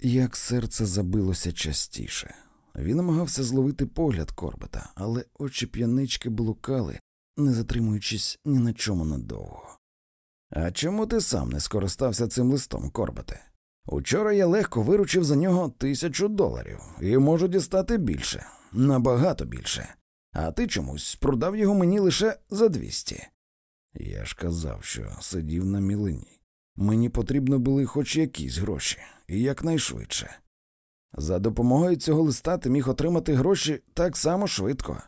як серце забилося частіше. Він намагався зловити погляд Корбета, але очі п'янички блукали, не затримуючись ні на чому надовго. А чому ти сам не скористався цим листом, Корбете? Учора я легко виручив за нього тисячу доларів і можу дістати більше, набагато більше. А ти чомусь продав його мені лише за двісті. Я ж казав, що сидів на мілині. Мені потрібно були хоч якісь гроші, і якнайшвидше. За допомогою цього листа ти міг отримати гроші так само швидко.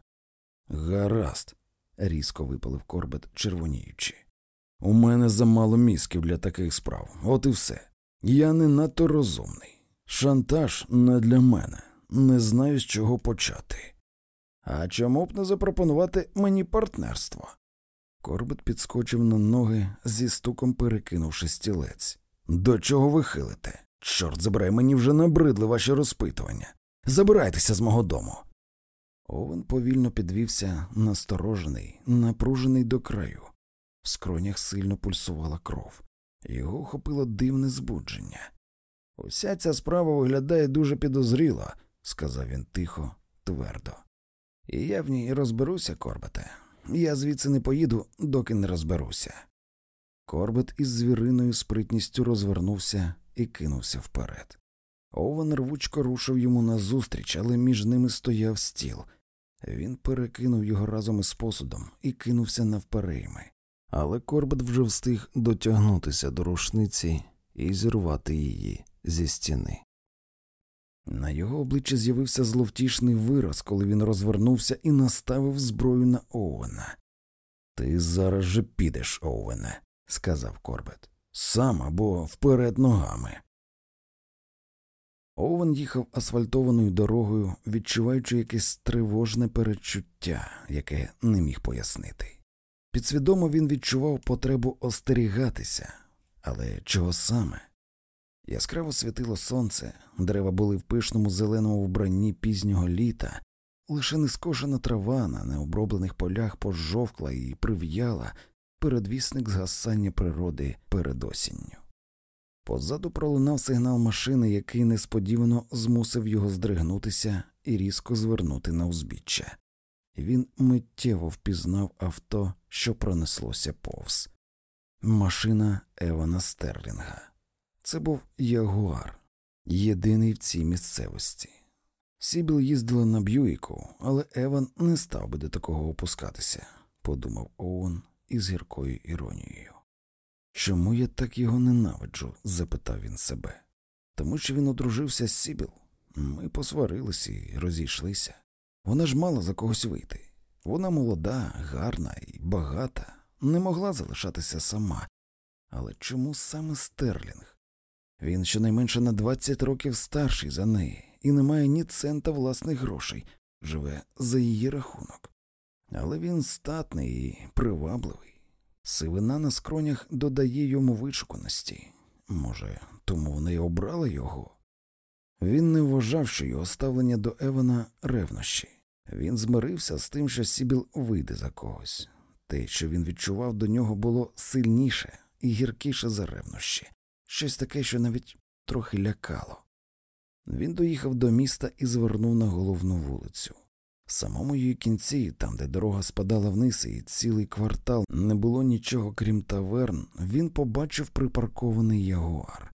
Гаразд, різко випалив корбет, червоніючи. У мене замало мізків для таких справ, от і все. Я не надто розумний. Шантаж не для мене, не знаю, з чого почати. А чому б не запропонувати мені партнерство? Корбет підскочив на ноги, зі стуком перекинувши стілець. До чого ви хилите? Чорт забирай, мені вже набридли ваші розпитування. Забирайтеся з мого дому. Овен повільно підвівся, насторожений, напружений до краю. В скронях сильно пульсувала кров. Його охопило дивне збудження. Уся ця справа виглядає дуже підозріло, сказав він тихо, твердо. І я в ній розберуся, Корбете. Я звідси не поїду, доки не розберуся. Корбет із звіриною спритністю розвернувся і кинувся вперед. Овен рвучко рушив йому назустріч, але між ними стояв стіл. Він перекинув його разом із посудом і кинувся навперейми. Але Корбет вже встиг дотягнутися до рушниці і зірвати її зі стіни. На його обличчі з'явився зловтішний вираз, коли він розвернувся і наставив зброю на Оуена. Ти зараз же підеш, Оуене, сказав Корбет. Сам або вперед ногами. Оуен їхав асфальтованою дорогою, відчуваючи якесь тривожне перечуття, яке не міг пояснити. Підсвідомо він відчував потребу остерігатися, але чого саме? Яскраво світило сонце, дерева були в пишному зеленому вбранні пізнього літа, лише нескошена трава на необроблених полях пожовкла і прив'яла передвісник згасання природи перед осінню. Позаду пролунав сигнал машини, який несподівано змусив його здригнутися і різко звернути на узбіччя. Він миттєво впізнав авто, що пронеслося повз. Машина Евана Стерлінга. Це був Ягуар, єдиний в цій місцевості. Сібіл їздила на Б'юїку, але Еван не став би до такого опускатися, подумав Оуен із гіркою іронією. Чому я так його ненавиджу? запитав він себе. Тому що він одружився з Сібіл. Ми посварилися і розійшлися. Вона ж мала за когось вийти. Вона молода, гарна і багата, не могла залишатися сама. Але чому саме Стерлінг? Він щонайменше на 20 років старший за неї і не має ні цента власних грошей, живе за її рахунок. Але він статний і привабливий. Сивина на скронях додає йому вишуканості. Може, тому вони й обрали його. Він не вважав, що його ставлення до Евана ревнощі. Він змирився з тим, що Сібіл вийде за когось. Те, що він відчував до нього, було сильніше і гіркіше за ревнощі, щось таке, що навіть трохи лякало. Він доїхав до міста і звернув на головну вулицю. В самому її кінці, там, де дорога спадала вниз, і цілий квартал не було нічого крім таверн, він побачив припаркований ягуар.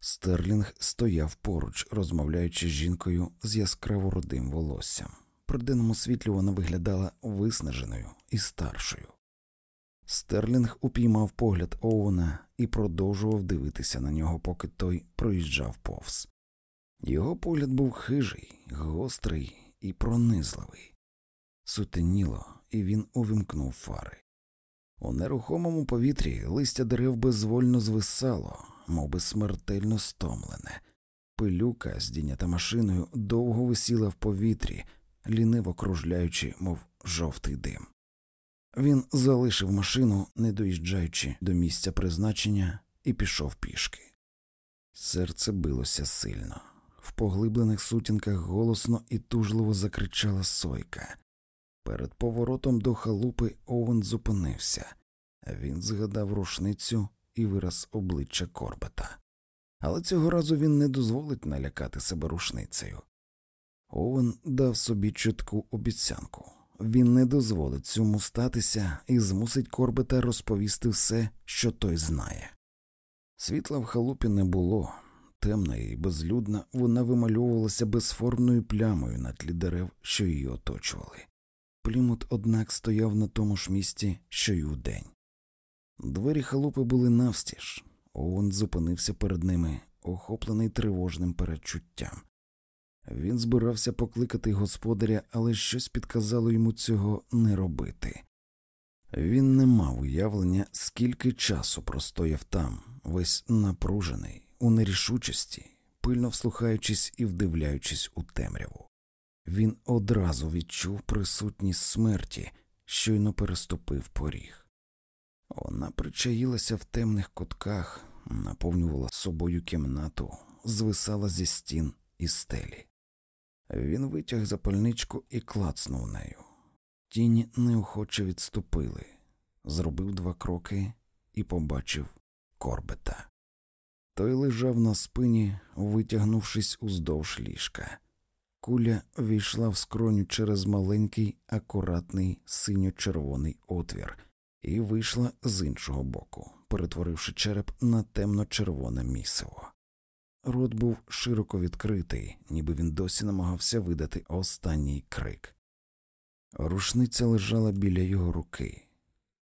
Стерлінг стояв поруч, розмовляючи з жінкою з яскраво рудим волоссям. При денному світлі вона виглядала виснаженою і старшою. Стерлінг упіймав погляд Оуена і продовжував дивитися на нього, поки той проїжджав повз. Його погляд був хижий, гострий і пронизливий. Сутеніло, і він увімкнув фари. У нерухомому повітрі листя дерев безвольно звисало, мов би смертельно стомлене. Пилюка, здійнята машиною, довго висіла в повітрі, ліниво кружляючи, мов жовтий дим. Він залишив машину, не доїжджаючи до місця призначення, і пішов пішки. Серце билося сильно. В поглиблених сутінках голосно і тужливо закричала сойка. Перед поворотом до халупи Овен зупинився. Він згадав рушницю і вираз обличчя Корбета. але цього разу він не дозволить налякати себе рушницею. Овен дав собі чітку обіцянку він не дозволить цьому статися і змусить Корбета розповісти все, що той знає. Світла в халупі не було, темна і безлюдна, вона вимальовувалася безформною плямою на тлі дерев, що її оточували. Плімут, однак, стояв на тому ж місці, що й удень. Двері халупи були навстіж. Оуен зупинився перед ними, охоплений тривожним передчуттям. Він збирався покликати господаря, але щось підказало йому цього не робити. Він не мав уявлення, скільки часу простояв там, весь напружений, у нерішучості, пильно вслухаючись і вдивляючись у темряву. Він одразу відчув присутність смерті, щойно переступив поріг. Вона причаїлася в темних кутках, наповнювала собою кімнату, звисала зі стін і стелі. Він витяг запальничку і клацнув нею. Тіні неохоче відступили, зробив два кроки і побачив корбета. Той лежав на спині, витягнувшись уздовж ліжка. Куля війшла в скроню через маленький, акуратний синьо-червоний отвір і вийшла з іншого боку, перетворивши череп на темно-червоне місиво. Рот був широко відкритий, ніби він досі намагався видати останній крик. Рушниця лежала біля його руки,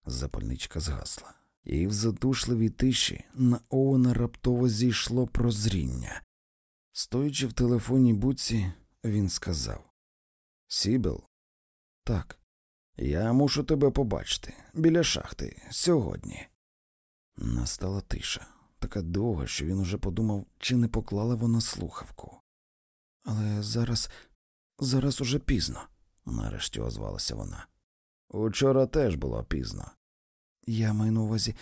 запальничка згасла, і в задушливій тиші на Оуена раптово зійшло прозріння. Стоячи в телефонній буці, він сказав Сібіл, так, я мушу тебе побачити біля шахти сьогодні. Настала тиша така довга, що він уже подумав, чи не поклала вона слухавку. Але зараз, зараз уже пізно, нарешті озвалася вона. Учора теж було пізно. Я маю на увазі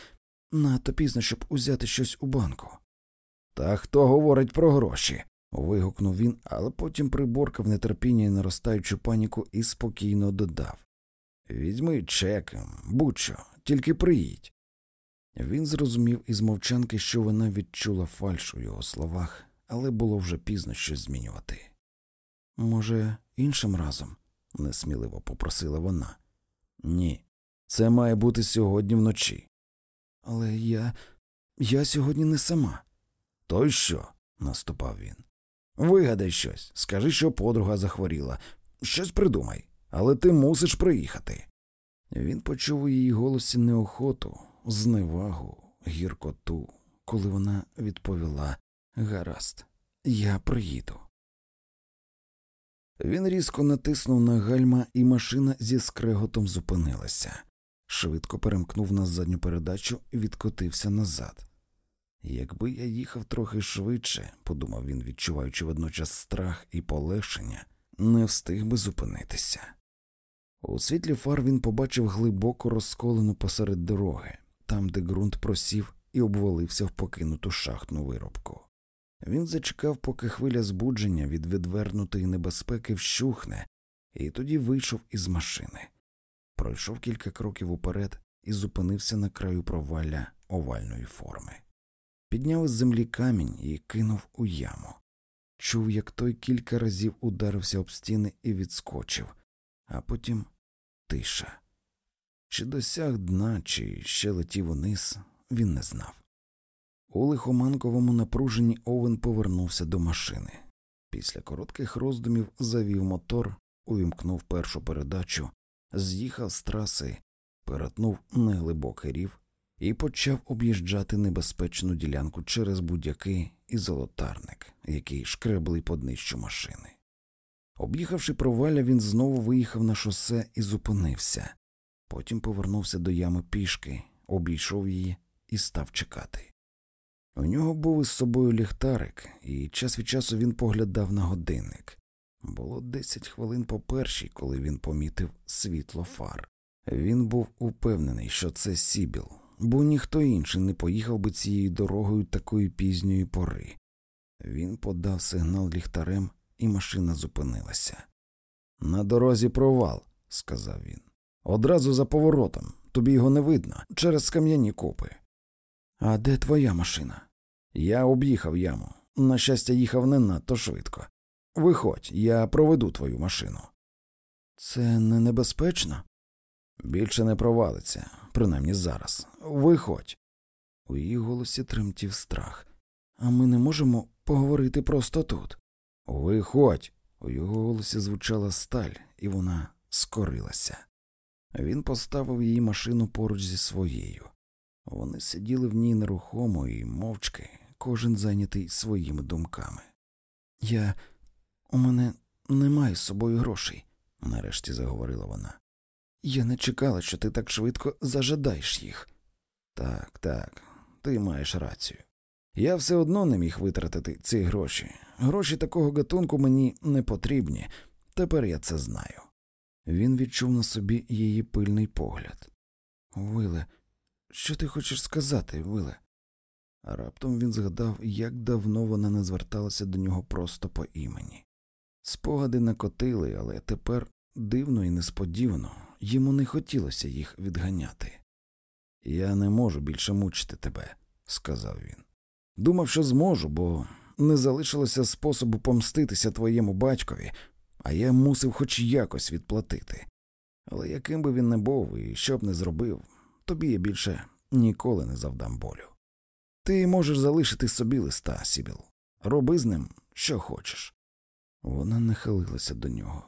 надто пізно, щоб узяти щось у банку. Та хто говорить про гроші? вигукнув він, але потім приборкав нетерпіння і наростаючу паніку і спокійно додав Візьми чек, будь-що, тільки приїдь. Він зрозумів із мовчанки, що вона відчула фальш у його словах, але було вже пізно щось змінювати. Може, іншим разом? несміливо попросила вона. Ні, це має бути сьогодні вночі. Але я. я сьогодні не сама. То й що? наступав він. Вигадай щось, скажи, що подруга захворіла, щось придумай, але ти мусиш приїхати. Він почув у її голосі неохоту, зневагу, гіркоту, коли вона відповіла Гаразд, я приїду. Він різко натиснув на гальма, і машина зі скреготом зупинилася. Швидко перемкнув на задню передачу і відкотився назад. Якби я їхав трохи швидше, подумав він, відчуваючи водночас страх і полегшення, не встиг би зупинитися. У світлі фар він побачив глибоко розколену посеред дороги, там, де ґрунт просів і обвалився в покинуту шахтну виробку. Він зачекав, поки хвиля збудження від відвернутої небезпеки вщухне, і тоді вийшов із машини. Пройшов кілька кроків уперед і зупинився на краю провалля овальної форми. Підняв із землі камінь і кинув у яму. Чув, як той кілька разів ударився об стіни і відскочив, а потім тиша. Чи досяг дна, чи ще летів униз, він не знав. У лихоманковому напруженні Овен повернувся до машини. Після коротких роздумів завів мотор, увімкнув першу передачу, з'їхав з траси, перетнув неглибокий рів і почав об'їжджати небезпечну ділянку через будь-який і золотарник, який шкребли по днищу машини. Об'їхавши провалля, він знову виїхав на шосе і зупинився. Потім повернувся до ями пішки, обійшов її і став чекати. У нього був із собою ліхтарик, і час від часу він поглядав на годинник. Було десять хвилин по першій, коли він помітив світло фар. Він був упевнений, що це Сібіл, бо ніхто інший не поїхав би цією дорогою такої пізньої пори. Він подав сигнал ліхтарем, і машина зупинилася. На дорозі провал, сказав він. Одразу за поворотом, тобі його не видно, через кам'яні копи. А де твоя машина? Я об'їхав яму. На щастя, їхав не надто швидко. Виходь, я проведу твою машину. Це не небезпечно? Більше не провалиться, принаймні зараз. Виходь. У її голосі тремтів страх. А ми не можемо поговорити просто тут. Виходь. У його голосі звучала сталь, і вона скорилася. Він поставив її машину поруч зі своєю. Вони сиділи в ній нерухомо і мовчки, кожен зайнятий своїми думками. Я у мене немає з собою грошей, нарешті заговорила вона. Я не чекала, що ти так швидко зажадаєш їх. Так, так, ти маєш рацію. Я все одно не міг витратити ці гроші. Гроші такого гатунку мені не потрібні. Тепер я це знаю. Він відчув на собі її пильний погляд. Виле, що ти хочеш сказати, Виле? Раптом він згадав, як давно вона не зверталася до нього просто по імені. Спогади накотили, але тепер дивно і несподівано йому не хотілося їх відганяти. Я не можу більше мучити тебе, сказав він. Думав, що зможу, бо не залишилося способу помститися твоєму батькові, а я мусив хоч якось відплатити. Але яким би він не був і що б не зробив, тобі я більше ніколи не завдам болю. Ти можеш залишити собі листа, Сібіл. Роби з ним, що хочеш. Вона нахилилася до нього.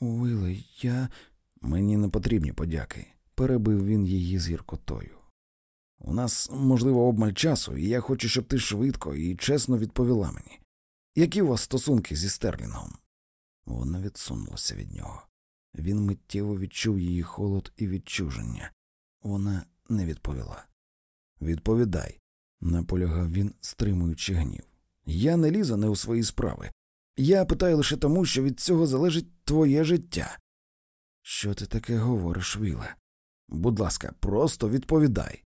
Уиле, я. Мені не потрібні подяки, перебив він її з гіркотою. У нас, можливо, обмаль часу, і я хочу, щоб ти швидко і чесно відповіла мені. Які у вас стосунки зі Стерлінгом? Вона відсунулася від нього. Він миттєво відчув її холод і відчуження. Вона не відповіла. Відповідай, наполягав він, стримуючи гнів. Я не лізу не у свої справи. Я питаю лише тому, що від цього залежить твоє життя. Що ти таке говориш, Віле? Будь ласка, просто відповідай.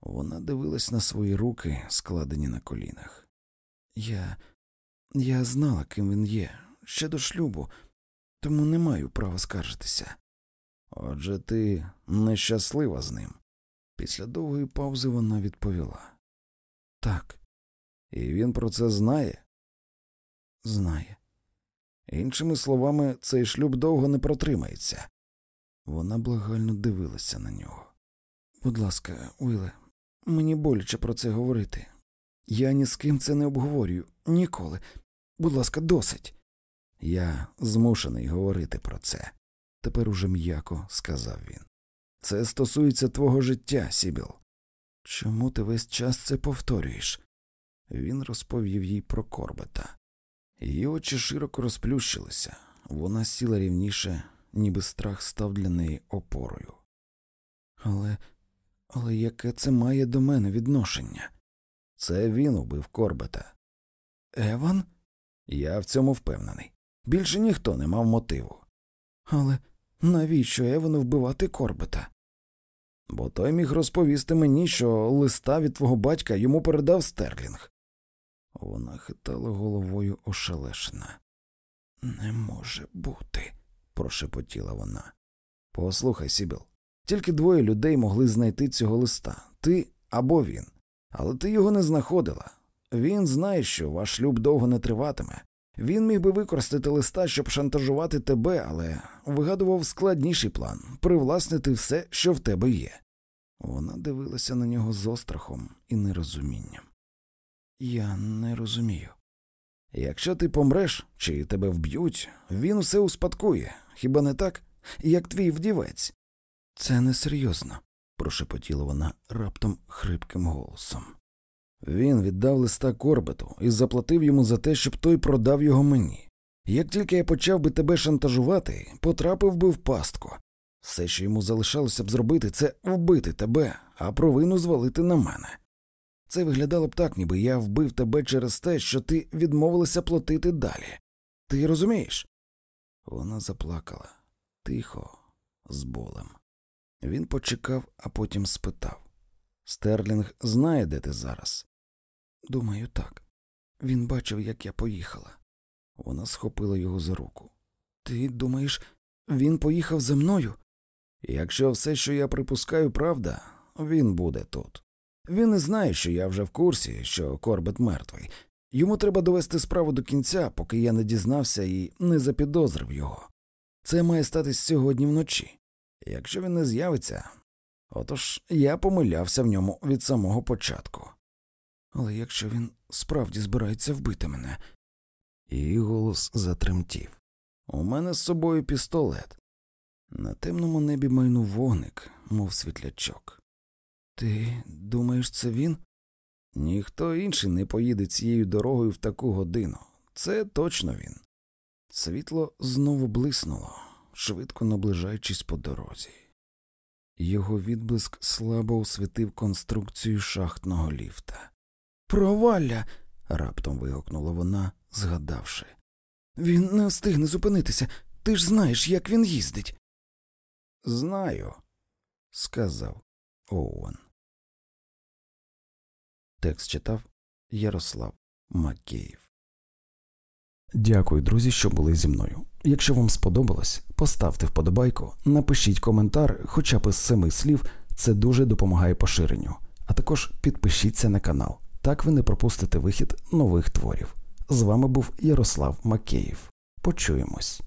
Вона дивилась на свої руки, складені на колінах. Я Я знала, ким він є, ще до шлюбу, тому не маю права скаржитися. Отже, ти нещаслива з ним. Після довгої паузи вона відповіла Так. І він про це знає? Знає. Іншими словами, цей шлюб довго не протримається. Вона благально дивилася на нього. Будь ласка, Уиле, мені боляче про це говорити. Я ні з ким це не обговорюю ніколи. Будь ласка, досить. Я змушений говорити про це. Тепер уже м'яко сказав він. Це стосується твого життя, Сібіл. Чому ти весь час це повторюєш? Він розповів їй про корбета. Її очі широко розплющилися, вона сіла рівніше, ніби страх став для неї опорою. Але, але яке це має до мене відношення? Це він убив корбета. Еван? Я в цьому впевнений. Більше ніхто не мав мотиву. Але навіщо Евану вбивати корбета? Бо той міг розповісти мені, що листа від твого батька йому передав Стерлінг. Вона хитала головою ошелешена. Не може бути, прошепотіла вона. Послухай, Сібіл, тільки двоє людей могли знайти цього листа ти або він. Але ти його не знаходила. Він знає, що ваш шлюб довго не триватиме. Він міг би використати листа, щоб шантажувати тебе, але вигадував складніший план привласнити все, що в тебе є. Вона дивилася на нього з острахом і нерозумінням. Я не розумію. Якщо ти помреш чи тебе вб'ють, він усе успадкує, хіба не так, як твій вдівець? Це несерйозно, прошепотіла вона раптом хрипким голосом. Він віддав листа корбету і заплатив йому за те, щоб той продав його мені. Як тільки я почав би тебе шантажувати, потрапив би в пастку. Все, що йому залишалося б зробити, це вбити тебе, а провину звалити на мене. Це виглядало б так, ніби я вбив тебе через те, що ти відмовилася платити далі. Ти розумієш? Вона заплакала тихо, з болем. Він почекав, а потім спитав Стерлінг знає, де ти зараз? Думаю, так. Він бачив, як я поїхала. Вона схопила його за руку. Ти думаєш, він поїхав за мною? Якщо все, що я припускаю, правда, він буде тут. Він не знає, що я вже в курсі, що Корбет мертвий. Йому треба довести справу до кінця, поки я не дізнався і не запідозрив його. Це має статись сьогодні вночі. Якщо він не з'явиться, отож я помилявся в ньому від самого початку. Але якщо він справді збирається вбити мене. Її голос затремтів. У мене з собою пістолет. На темному небі майнув вогник, мов світлячок. Ти думаєш, це він? Ніхто інший не поїде цією дорогою в таку годину. Це точно він. Світло знову блиснуло, швидко наближаючись по дорозі. Його відблиск слабо освітив конструкцію шахтного ліфта. Провалля. раптом вигукнула вона, згадавши. Він не встигне зупинитися. Ти ж знаєш, як він їздить. Знаю, сказав Оуен. Текст читав Ярослав Макеїв. Дякую, друзі, що були зі мною. Якщо вам сподобалось, поставте вподобайку, напишіть коментар, хоча б із семи слів, це дуже допомагає поширенню. А також підпишіться на канал, так ви не пропустите вихід нових творів. З вами був Ярослав Макеїв. Почуємось.